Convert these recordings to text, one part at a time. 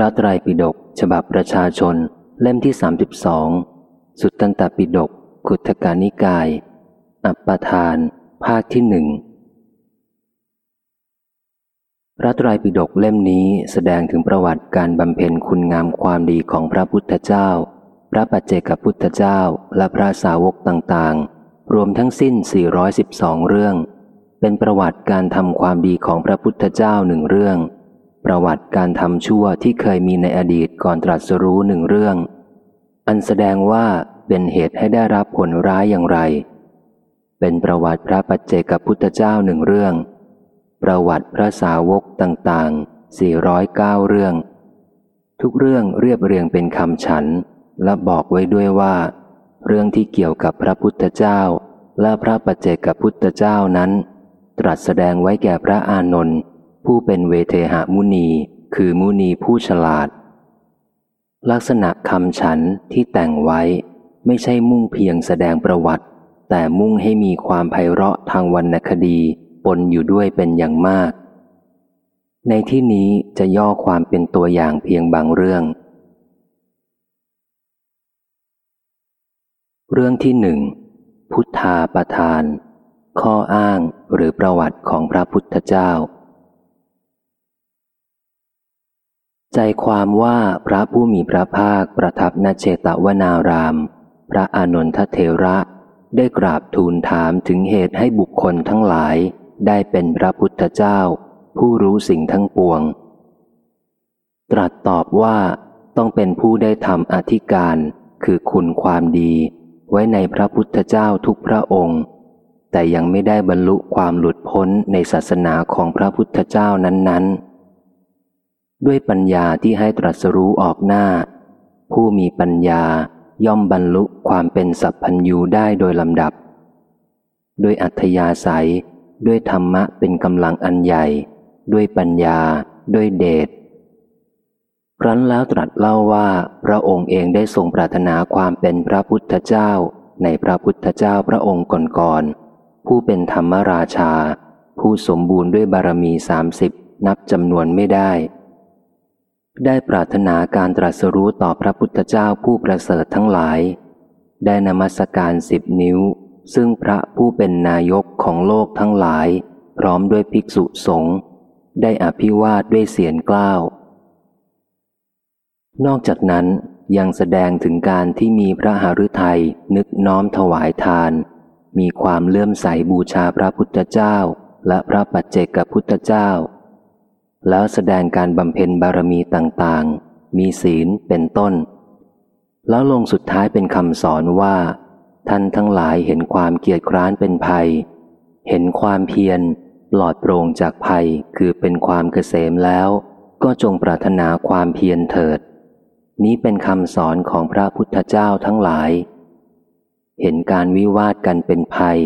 ระไตรปิฎกฉบับประชาชน เล่มที่ 32 สุตตันตปิฎกขุทกานิกาย อัปปทาน ภาคที่หนึ่งพระไตรปิฎกเล่มนี้แสดงถึงประวัติการบำเพ็ญคุณงามความดีของพระพุทธเจ้า พระปัจเจกพุทธเจ้าและพระสาวกต่างๆ รวมทั้งสิ้น 412 เรื่อง เป็นประวัติการทำความดีของพระพุทธเจ้าหนึ่งเรื่อง ประวัติการทำชั่วที่เคยมีในอดีตก่อนตรัสรู้หนึ่งเรื่อง อันแสดงว่าเป็นเหตุให้ได้รับผลร้ายอย่างไร เป็นประวัติพระปัจเจกพุทธเจ้าหนึ่งเรื่อง ประวัติพระสาวกต่างๆ 409 เรื่อง ทุกเรื่องเรียบเรียงเป็นคำฉัน และบอกไว้ด้วยว่า เรื่องที่เกี่ยวกับพระพุทธเจ้า และพระปัจเจกพุทธเจ้านั้น ตรัสแสดงไว้แก่พระอานนท์ ผู้เป็นเวเทหมุนี คือมุนีผู้ฉลาด ลักษณะคำฉันที่แต่งไว้ไม่ใช่มุ่งเพียงแสดงประวัติ แต่มุ่งให้มีความไพเราะทางวรรณคดีปนอยู่ด้วยเป็นอย่างมาก ในที่นี้จะย่อความเป็นตัวอย่างเพียงบางเรื่อง เรื่องที่หนึ่งพุทธาประทาน ข้ออ้างหรือประวัติของพระพุทธเจ้า ใจความว่าพระผู้มีพระภาคประทับณเชตวนาราม พระอานนทเทระได้กราบทูลถามถึงเหตุให้บุคคลทั้งหลายได้เป็นพระพุทธเจ้า ผู้รู้สิ่งทั้งปวง ตรัสตอบว่าต้องเป็นผู้ได้ทำอธิการคือคุณความดีไว้ในพระพุทธเจ้าทุกพระองค์ แต่ยังไม่ได้บรรลุความหลุดพ้นในศาสนาของพระพุทธเจ้านั้นๆ ด้วยปัญญาที่ให้ตรัสรู้ออกหน้า ผู้มีปัญญาย่อมบรรลุความเป็นสัพพัญญูได้โดยลำดับ ด้วยอัธยาศัย ด้วยธรรมะเป็นกำลังอันใหญ่ ด้วยปัญญา ด้วยเดชครั้นแล้วตรัสเล่าว่าพระองค์เองได้ทรงปรารถนาความเป็นพระพุทธเจ้า ในพระพุทธเจ้าพระองค์ก่อนๆผู้เป็นธรรมราชา ผู้สมบูรณ์ด้วยบารมีสามสิบนับจำนวนไม่ได้ ได้ปรารถนาการตรัสรู้ต่อพระพุทธเจ้าผู้ประเสริฐทั้งหลาย ได้นมัสการสิบนิ้ว ซึ่งพระผู้เป็นนายกของโลกทั้งหลาย พร้อมด้วยภิกษุสงฆ์ได้อภิวาทด้วยเสียงกล้าว นอกจากนั้นยังแสดงถึงการที่มีพระหฤทัยนึกน้อมถวายทาน มีความเลื่อมใสบูชาพระพุทธเจ้า และพระปัจเจกพุทธเจ้า แล้วแสดงการบำเพ็ญบารมีต่างๆ มีศีลเป็นต้น แล้วลงสุดท้ายเป็นคำสอนว่า ท่านทั้งหลายเห็นความเกียดคร้านเป็นภัย เห็นความเพียรปลอดโปร่งจากภัยคือเป็นความเกษมแล้ว ก็จงปรารถนาความเพียรเถิด นี้เป็นคำสอนของพระพุทธเจ้าทั้งหลาย เห็นการวิวาทกันเป็นภัย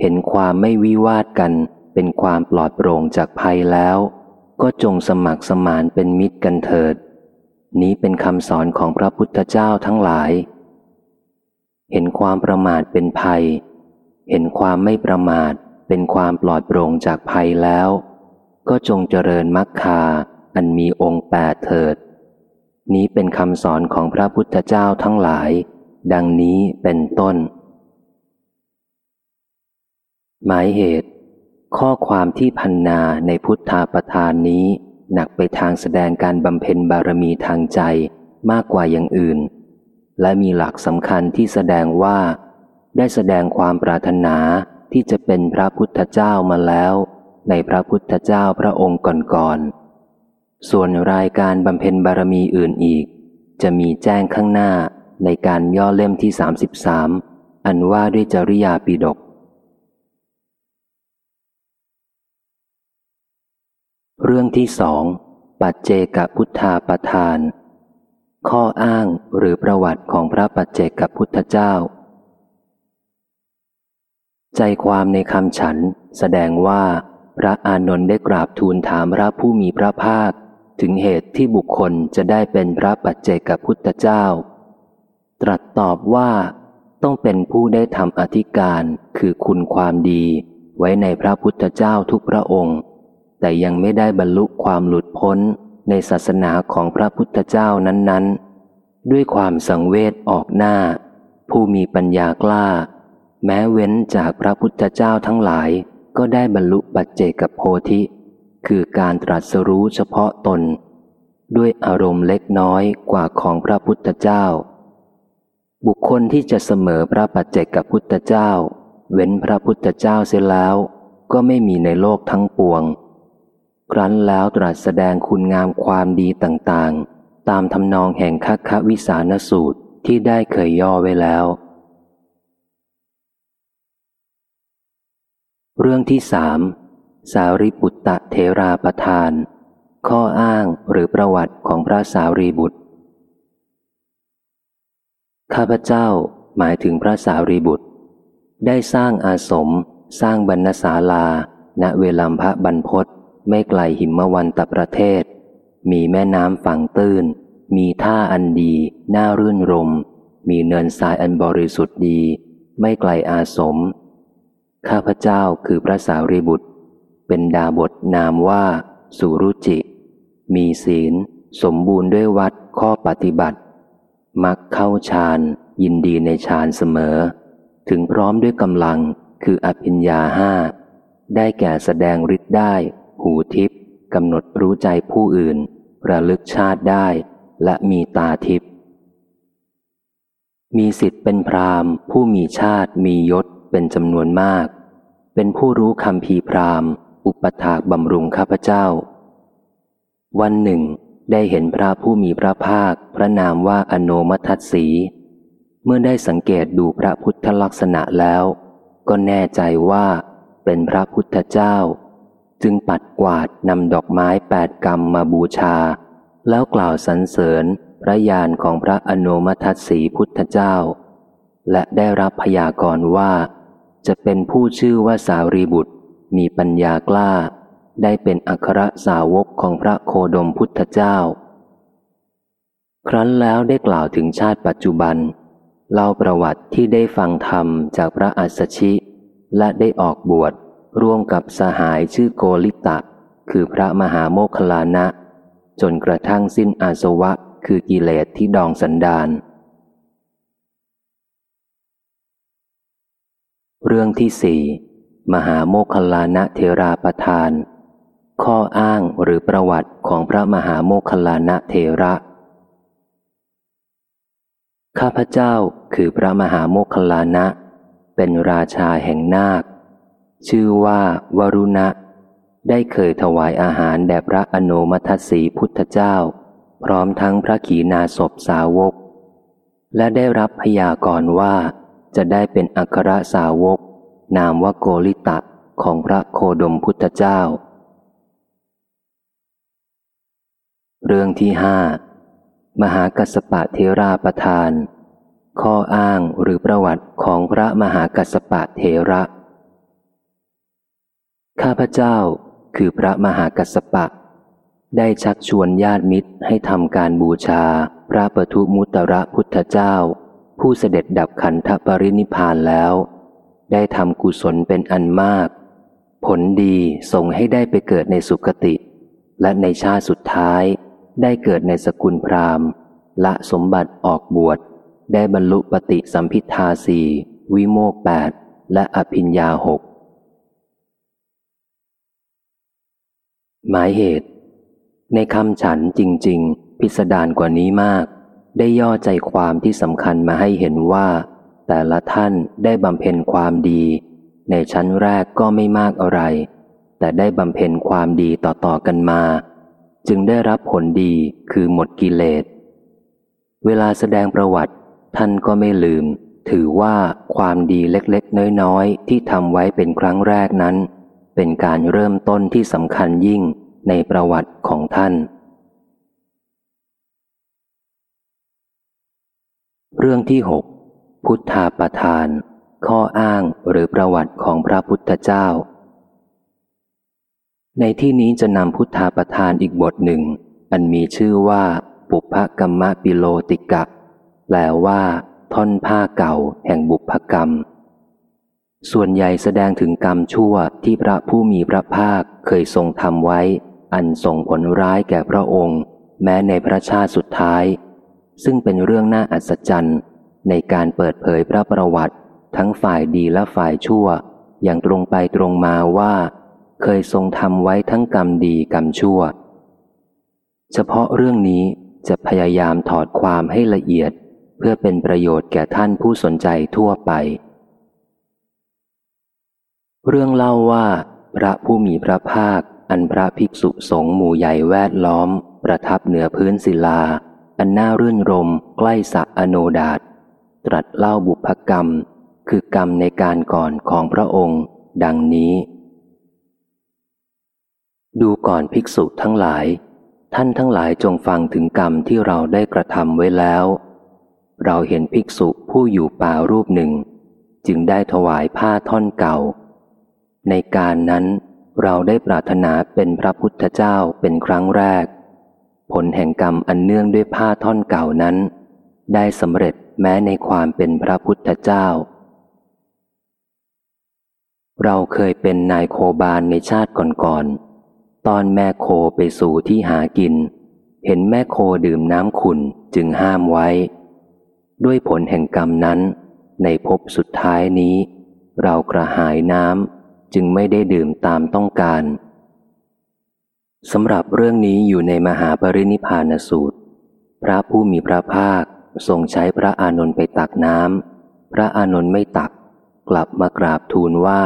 เห็นความไม่วิวาทกันเป็นความปลอดโปร่งจากภัยแล้ว ก็จงสมัครสมานเป็นมิตรกันเถิด นี้เป็นคำสอนของพระพุทธเจ้าทั้งหลาย เห็นความประมาทเป็นภัย เห็นความไม่ประมาทเป็นความปลอดโปร่งจากภัยแล้ว ก็จงเจริญมรรคาอันมีองค์แปดเถิด นี้เป็นคำสอนของพระพุทธเจ้าทั้งหลาย ดังนี้เป็นต้น หมายเหตุ ข้อความที่พันนาในพุทธาประทานนี้ หนักไปทางแสดงการบำเพ็ญบารมีทางใจมากกว่าอย่างอื่น และมีหลักสำคัญที่แสดงว่า ได้แสดงความปรารถนาที่จะเป็นพระพุทธเจ้ามาแล้ว ในพระพุทธเจ้าพระองค์ก่อนๆส่วนรายการบำเพ็ญบารมีอื่นอีก จะมีแจ้งข้างหน้าในการย่อเล่มที่ 33 อันว่าด้วยจริยาปิดก เรื่องที่สอง ปัจเจกพุทธาประทาน ข้ออ้างหรือประวัติของพระปัจเจกพุทธเจ้า ใจความในคำฉันแสดงว่า พระอานนท์ได้กราบทูลถามพระผู้มีพระภาค ถึงเหตุที่บุคคลจะได้เป็นพระปัจเจกพุทธเจ้า ตรัสตอบว่าต้องเป็นผู้ได้ทำอธิการคือคุณความดี ไว้ในพระพุทธเจ้าทุกพระองค์ แต่ยังไม่ได้บรรลุความหลุดพ้นในศาสนาของพระพุทธเจ้านั้น ๆ ด้วยความสังเวชออกหน้า ผู้มีปัญญากล้า แม้เว้นจากพระพุทธเจ้าทั้งหลายก็ได้บรรลุปัจเจกโพธิ คือการตรัสรู้เฉพาะตน ด้วยอารมณ์เล็กน้อยกว่าของพระพุทธเจ้า บุคคลที่จะเสมอพระปัจเจกพุทธเจ้า เว้นพระพุทธเจ้าเสียแล้ว ก็ไม่มีในโลกทั้งปวง ครั้นแล้วตรัสแสดงคุณงามความดีต่างๆ ตามทำนองแห่งคัคควิสานสูตรที่ได้เคยย่อไว้แล้ว เรื่องที่สามสารีบุตตะเทราประทาน ข้ออ้างหรือประวัติของพระสารีบุตร ข้าพเจ้าหมายถึงพระสารีบุตร ได้สร้างอาสม สร้างบรรณศาลา ณเวลัมพระบรรพศ ไม่ไกลหิมวันตประเทศ มีแม่น้ำฝั่งตื้น มีท่าอันดี น่ารื่นรม มีเนินทรายอันบริสุทธิ์ดี ไม่ไกลอาสม ข้าพเจ้าคือพระสารีบุตร เป็นดาบทนามว่าสุรุจิ มีศีล สมบูรณ์ด้วยวัดข้อปฏิบัติ มักเข้าฌานยินดีในฌานเสมอ ถึงพร้อมด้วยกำลังคืออภิญญาห้าได้แก่แสดงฤทธิ์ได้ หูทิพย์กำหนดรู้ใจผู้อื่น ระลึกชาติได้ และมีตาทิพย์มีสิทธิ์เป็นพรามผู้มีชาติมียศเป็นจำนวนมาก เป็นผู้รู้คำพีพรามอุปถากบำรุงข้าพเจ้า วันหนึ่ง ได้เห็นพระผู้มีพระภาค พระนามว่าอโนมัทัสี เมื่อได้สังเกตดูพระพุทธลักษณะแล้ว ก็แน่ใจว่าเป็นพระพุทธเจ้า จึงปัดกวาดนำดอกไม้แปดกรรมมาบูชา แล้วกล่าวสรรเสริญพระญาณของพระอนุมัติสีพุทธเจ้า และได้รับพยากรณ์ว่า จะเป็นผู้ชื่อว่าสารีบุตร มีปัญญากล้า ได้เป็นอัครสาวกของพระโคดมพุทธเจ้า ครั้นแล้วได้กล่าวถึงชาติปัจจุบัน เล่าประวัติที่ได้ฟังธรรมจากพระอัสสชิ และได้ออกบวช ร่วมกับสหายชื่อโกลิตะ คือพระมหาโมคลานะ จนกระทั่งสิ้นอาสวะคือกิเลสที่ดองสันดานเรื่องที่สี่มหาโมคลานะเทราประทาน ข้ออ้างหรือประวัติของพระมหาโมคลานะเทระ ข้าพเจ้าคือพระมหาโมคลานะ เป็นราชาแห่งนาค ชื่อว่าวรุณะ ได้เคยถวายอาหารแด่พระอนุมัตสีพุทธเจ้า พร้อมทั้งพระขีณาสพสาวก และได้รับพยากรณ์ว่า จะได้เป็นอัครสาวก นามว่าโกลิตะของพระโคดมพุทธเจ้า เรื่องที่ห้ามหากัสปะเทราประทาน ข้ออ้างหรือประวัติของพระมหากัสปะเทระ ข้าพเจ้าคือพระมหากัสสปะ ได้ชักชวนญาติมิตรให้ทำการบูชาพระปทุมุตระพุทธเจ้า ผู้เสด็จดับขันธปรินิพานแล้ว ได้ทำกุศลเป็นอันมาก ผลดีส่งให้ได้ไปเกิดในสุคติ และในชาติสุดท้าย ได้เกิดในสกุลพราหมณ์ละสมบัติออกบวช ได้บรรลุปฏิสัมพิทาสีวิโมกแปดและอภิญญาหก หมายเหตุ ในคำฉันจริง ๆ พิสดารกว่านี้มาก ได้ย่อใจความที่สำคัญมาให้เห็นว่า แต่ละท่านได้บำเพ็ญความดี ในชั้นแรกก็ไม่มากอะไร แต่ได้บำเพ็ญความดีต่อๆกันมา จึงได้รับผลดีคือหมดกิเลส เวลาแสดงประวัติ ท่านก็ไม่ลืม ถือว่าความดีเล็กๆ น้อยๆ ที่ทำไว้เป็นครั้งแรกนั้น เป็นการเริ่มต้นที่สำคัญยิ่งในประวัติของท่าน เรื่องที่หกพุทธาประทาน ข้ออ้างหรือประวัติของพระพุทธเจ้า ในที่นี้จะนำพุทธาประทานอีกบทหนึ่ง อันมีชื่อว่า ปุพกรรมปิโลติกะ แปลว่า ท่อนผ้าเก่าแห่งบุพกรรม ส่วนใหญ่แสดงถึงกรรมชั่วที่พระผู้มีพระภาคเคยทรงทำไว้ อันส่งผลร้ายแก่พระองค์ แม้ในพระชาติสุดท้าย ซึ่งเป็นเรื่องน่าอัศจรรย์ ในการเปิดเผยพระประวัติ ทั้งฝ่ายดีและฝ่ายชั่ว อย่างตรงไปตรงมาว่า เคยทรงทำไว้ทั้งกรรมดีกรรมชั่ว เฉพาะเรื่องนี้จะพยายามถอดความให้ละเอียด เพื่อเป็นประโยชน์แก่ท่านผู้สนใจทั่วไป เรื่องเล่าว่า พระผู้มีพระภาค อันพระภิกษุสงฆ์หมู่ใหญ่แวดล้อม ประทับเหนือพื้นศิลา อันน่ารื่นรม ใกล้สะอโนดาตตรัสเล่าบุพกรรม คือกรรมในการก่อนของพระองค์ ดังนี้ ดูก่อนภิกษุทั้งหลาย ท่านทั้งหลายจงฟังถึงกรรมที่เราได้กระทำไว้แล้ว เราเห็นภิกษุผู้อยู่ป่ารูปหนึ่ง จึงได้ถวายผ้าท่อนเก่า ในการนั้นเราได้ปรารถนาเป็นพระพุทธเจ้าเป็นครั้งแรก ผลแห่งกรรมอันเนื่องด้วยผ้าท่อนเก่านั้น ได้สำเร็จแม้ในความเป็นพระพุทธเจ้า เราเคยเป็นนายโคบาลในชาติก่อนๆตอนแม่โคไปสู่ที่หากิน เห็นแม่โคดื่มน้ำขุนจึงห้ามไว้ ด้วยผลแห่งกรรมนั้น ในภพสุดท้ายนี้ เรากระหายน้ำ จึงไม่ได้ดื่มตามต้องการสำหรับเรื่องนี้อยู่ในมหาปรินิพานสูตร พระผู้มีพระภาคทรงใช้พระอานนท์ไปตักน้ำพระอานนท์ไม่ตัก กลับมากราบทูลว่า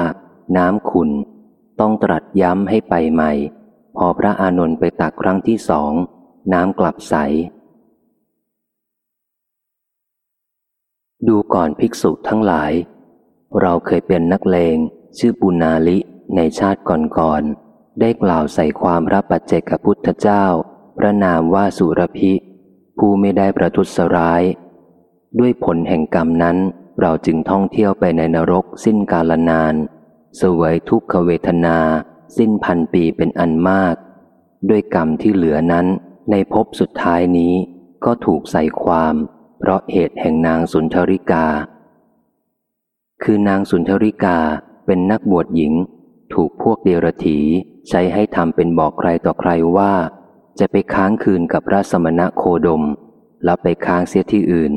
น้ำขุนต้องตรัสย้ำให้ไปใหม่ พอพระอานนท์ไปตักครั้งที่สอง น้ำกลับใส ดูก่อนภิกษุทั้งหลาย เราเคยเป็นนักเลง ชื่อปุนาลิในชาติก่อนๆได้กล่าวใส่ความพระปัจเจกพุทธเจ้า พระนามว่าสุรพิ ผู้ไม่ได้ประทุษร้าย ด้วยผลแห่งกรรมนั้นเราจึงท่องเที่ยวไปในนรกสิ้นกาลนาน สวยทุกขเวทนา สิ้นพันปีเป็นอันมาก ด้วยกรรมที่เหลือนั้นในภพสุดท้ายนี้ก็ถูกใส่ความ เพราะเหตุแห่งนางสุนทริกา คือนางสุนทริกา เป็นนักบวชหญิง ถูกพวกเดรถีใช้ให้ทำเป็นบอกใครต่อใครว่า จะไปค้างคืนกับพระสมณะโคดม แล้วไปค้างเสียที่อื่น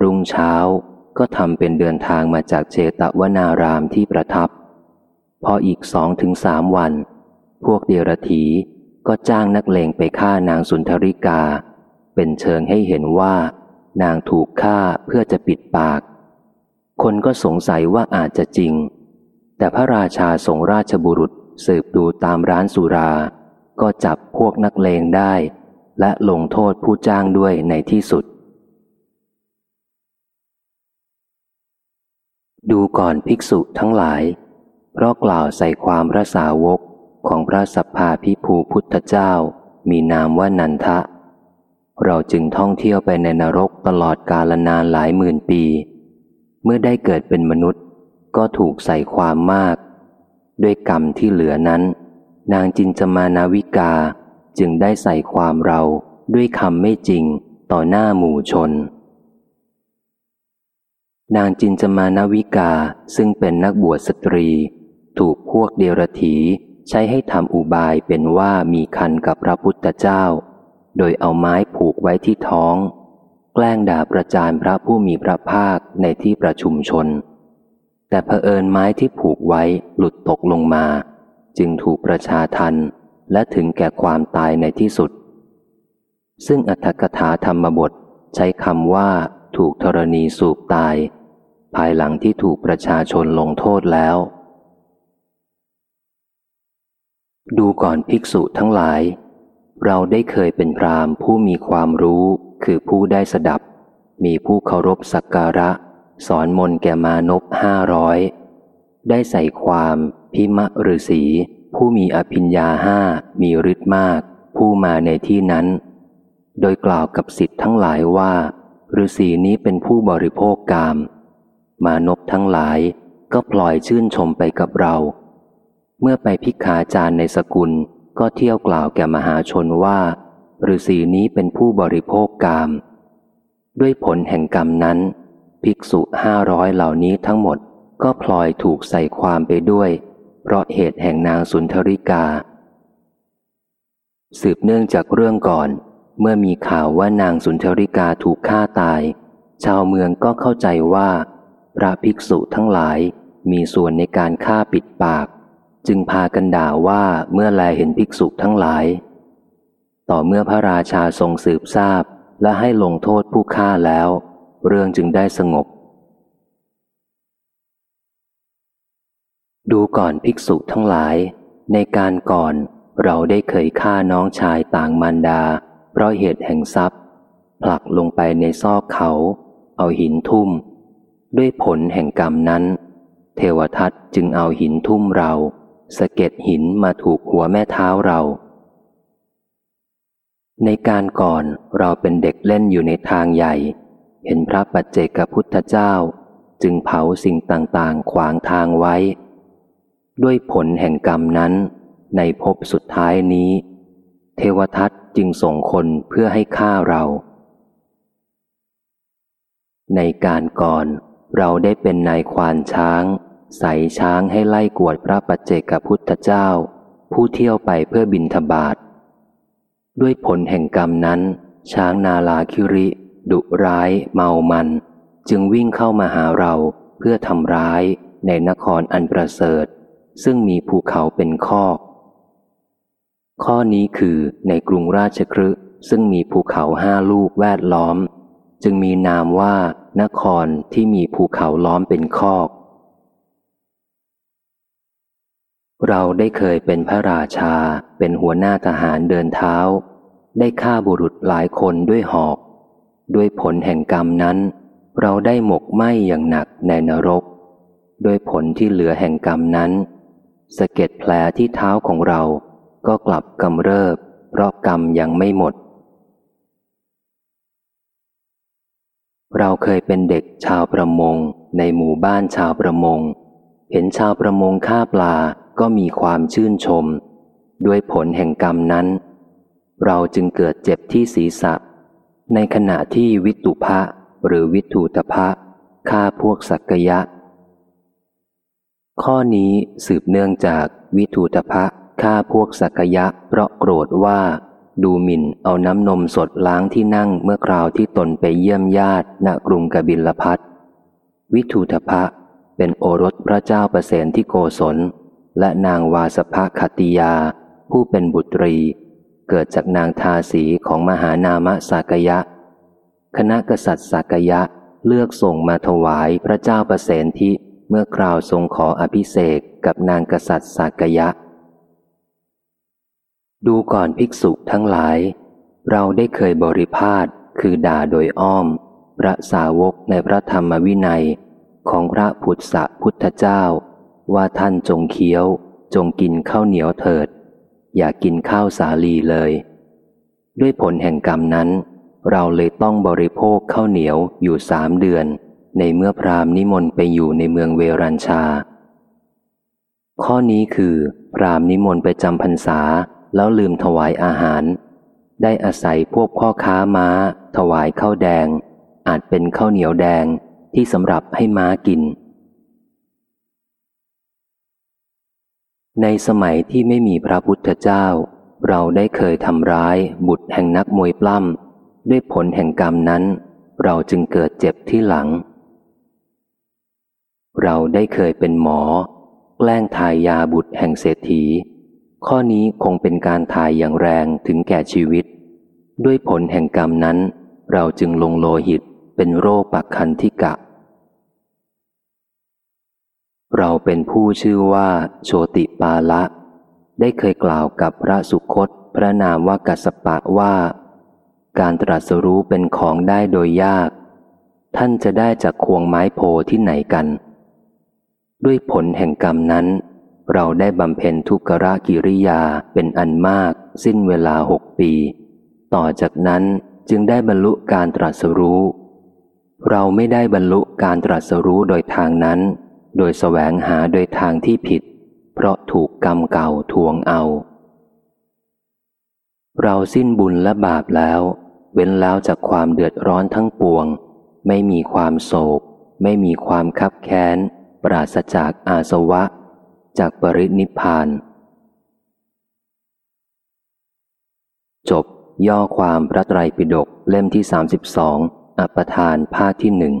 รุ่งเช้าก็ทำเป็นเดินทางมาจากเจตวนารามที่ประทับ พออีกสองถึงสามวัน พวกเดรถีก็จ้างนักเลงไปฆ่านางสุนทริกา เป็นเชิงให้เห็นว่า นางถูกฆ่าเพื่อจะปิดปาก คนก็สงสัยว่าอาจจะจริง แต่พระราชาส่งราชบุรุษสืบดูตามร้านสุรา ก็จับพวกนักเลงได้ และลงโทษผู้จ้างด้วยในที่สุด ดูก่อนภิกษุทั้งหลาย เพราะกล่าวใส่ความพระสาวกของพระสัพพาพิภูพุทธเจ้า มีนามว่านันทะ เราจึงท่องเที่ยวไปในนรกตลอดกาลนานหลายหมื่นปี เมื่อได้เกิดเป็นมนุษย์ ก็ถูกใส่ความมาก ด้วยกรรมที่เหลือนั้น นางจินจมานาวิกาจึงได้ใส่ความเราด้วยคำไม่จริงต่อหน้าหมู่ชน นางจินจมานาวิกาซึ่งเป็นนักบวชสตรี ถูกพวกเดรถีใช้ให้ทำอุบายเป็นว่ามีคันกับพระพุทธเจ้า โดยเอาไม้ผูกไว้ที่ท้อง แกล้งด่าประจานพระผู้มีพระภาคในที่ประชุมชน แต่เผอิญไม้ที่ผูกไว้หลุดตกลงมา จึงถูกประชาทันและถึงแก่ความตายในที่สุด ซึ่งอัธกถาธรรมบทใช้คำว่าถูกธรณีสูบตาย ภายหลังที่ถูกประชาชนลงโทษแล้ว ดูก่อนภิกษุทั้งหลาย เราได้เคยเป็นพรามผู้มีความรู้คือผู้ได้สดับ มีผู้เคารพสักการะ สอนมนแก่มานพห้าร้อยได้ใส่ความพิมะฤษีผู้มีอภิญญาห้ามีฤทธิ์มาก ผู้มาในที่นั้น โดยกล่าวกับสิทธิ์ทั้งหลายว่าฤษีนี้เป็นผู้บริโภคกาม มานพทั้งหลายก็ปล่อยชื่นชมไปกับเรา เมื่อไปพิกาจารในสกุลก็เที่ยวกล่าวแก่มหาชนว่าฤษีนี้เป็นผู้บริโภคกาม ด้วยผลแห่งกรรมนั้น ภิกษุห้าร้อยเหล่านี้ทั้งหมดก็พลอยถูกใส่ความไปด้วย เพราะเหตุแห่งนางสุนทริกา สืบเนื่องจากเรื่องก่อน เมื่อมีข่าวว่านางสุนทริกาถูกฆ่าตาย ชาวเมืองก็เข้าใจว่า พระภิกษุทั้งหลายมีส่วนในการฆ่าปิดปาก จึงพากันด่าว่าเมื่อแลเห็นภิกษุทั้งหลาย ต่อเมื่อพระราชาทรงสืบทราบและให้ลงโทษผู้ฆ่าแล้ว เรื่องจึงได้สงบ ดูก่อนภิกษุทั้งหลาย ในการก่อนเราได้เคยฆ่าน้องชายต่างมารดา เพราะเหตุแห่งทรัพย์ ผลักลงไปในซอกเขา เอาหินทุ่ม ด้วยผลแห่งกรรมนั้น เทวทัตจึงเอาหินทุ่มเราสะเก็ดหินมาถูกหัวแม่เท้าเรา ในการก่อนเราเป็นเด็กเล่นอยู่ในทางใหญ่ เห็นพระปัจเจกพุทธเจ้า จึงเผาสิ่งต่างๆ ขวางทางไว้ ด้วยผลแห่งกรรมนั้น ในภพสุดท้ายนี้ เทวทัตจึงส่งคนเพื่อให้ฆ่าเรา ในการก่อนเราได้เป็นนายควานช้าง ใส่ช้างให้ไล่กวดพระปัจเจกพุทธเจ้า ผู้เที่ยวไปเพื่อบินทบาทด้วยผลแห่งกรรมนั้น ช้างนาลาคิริ ดุร้ายเมามัน จึงวิ่งเข้ามาหาเราเพื่อทำร้ายในนครอันประเสริฐ ซึ่งมีภูเขาเป็นข้อ ข้อนี้คือในกรุงราชครึซึ่งมีภูเขาห้าลูกแวดล้อม จึงมีนามว่านครที่มีภูเขาล้อมเป็นคอกเราได้เคยเป็นพระราชาเป็นหัวหน้าทหารเดินเท้า ได้ฆ่าบุรุษหลายคนด้วยหอก ด้วยผลแห่งกรรมนั้น เราได้หมกไหมอย่างหนักในนรก ด้วยผลที่เหลือแห่งกรรมนั้นสะเก็ดแผลที่เท้าของเราก็กลับกำเริบ เพราะกรรมยังไม่หมด เราเคยเป็นเด็กชาวประมง ในหมู่บ้านชาวประมง เห็นชาวประมงฆ่าปลาก็มีความชื่นชม ด้วยผลแห่งกรรมนั้น เราจึงเกิดเจ็บที่ศีรษะ ในขณะที่วิตุภะหรือวิถูตภะฆ่าพวกสักยะ ข้อนี้สืบเนื่องจากวิถูตภะฆ่าพวกสักยะ เพราะโกรธว่า ดูหมิ่นเอาน้ำนมสดล้างที่นั่งเมื่อคราวที่ตนไปเยี่ยมญาติณกรุงกบิลพัทวิทูทพะเป็นโอรสพระเจ้าประเสนที่โกศล และนางวาสภคติยา ผู้เป็นบุตรี เกิดจากนางทาสีของมหานามะสากยะ คณะกษัตริย์สากยะเลือกส่งมาถวายพระเจ้าประเสนที่เมื่อคราวทรงขออภิเษกกับนางกษัตริย์สากยะ ดูก่อนภิกษุทั้งหลาย เราได้เคยบริพาทคือด่าโดยอ้อม พระสาวกในพระธรรมวินัย ของพระพุทธพุทธเจ้า ว่าท่านจงเคี้ยว จงกินข้าวเหนียวเถิด อย่ากินข้าวสาลีเลย ด้วยผลแห่งกรรมนั้น เราเลยต้องบริโภคข้าวเหนียวอยู่สามเดือน ในเมื่อพรามนิมนต์ไปอยู่ในเมืองเวรัญชา ข้อนี้คือ พรามนิมนต์ไปจำพรรษาแล้วลืมถวายอาหาร ได้อาศัยพวกพ่อค้าม้า ถวายข้าวแดง อาจเป็นข้าวเหนียวแดงที่สำหรับให้ม้ากิน ในสมัยที่ไม่มีพระพุทธเจ้า เราได้เคยทำร้ายบุตรแห่งนักมวยปล้ำด้วยผลแห่งกรรมนั้น เราจึงเกิดเจ็บที่หลัง เราได้เคยเป็นหมอ แกล้งทายยาบุตรแห่งเศรษฐี ข้อนี้คงเป็นการทายอย่างแรงถึงแก่ชีวิต ด้วยผลแห่งกรรมนั้น เราจึงลงโลหิตเป็นโรคปักคันธิกะ เราเป็นผู้ชื่อว่าโชติปาละ ได้เคยกล่าวกับพระสุคตพระนามว่ากัสปะว่า การตรัสรู้เป็นของได้โดยยาก ท่านจะได้จากควงไม้โพที่ไหนกัน ด้วยผลแห่งกรรมนั้น เราได้บำเพ็ญทุกขะกิริยาเป็นอันมาก สิ้นเวลาหกปี ต่อจากนั้นจึงได้บรรลุการตรัสรู้ เราไม่ได้บรรลุการตรัสรู้โดยทางนั้น โดยแสวงหาโดยทางที่ผิด เพราะถูกกรรมเก่าทวงเอา เราสิ้นบุญและบาปแล้ว เว้นแล้วจากความเดือดร้อนทั้งปวง ไม่มีความโศก ไม่มีความคับแค้น ปราศจากอาสวะ จากปรินิพาน จบย่อความพระไตรปิฎกเล่มที่ 32 อัปทานภาคที่หนึ่ง